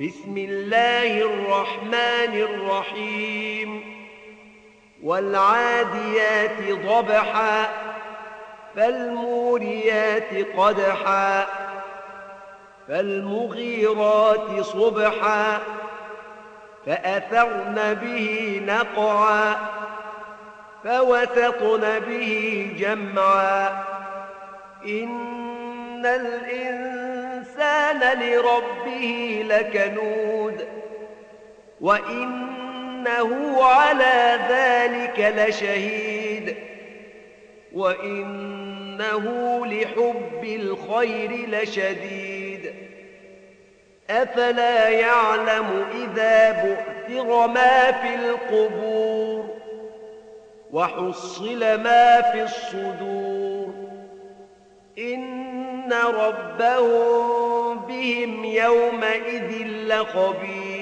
بسم الله الرحمن الرحيم. والعاديات ضبحا فالموريات قدحا فالمغيرات صبحا فأثرن به نقعا فوسطن به جمعا. إن الإنسان لربه لكنود وإنه على ذلك لشهيد وإنه لحب الخير لشديد أفلا يعلم إذا بؤثر ما في القبور وحصل ما في الصدور إن ربهم بهم يومئذ لخبير.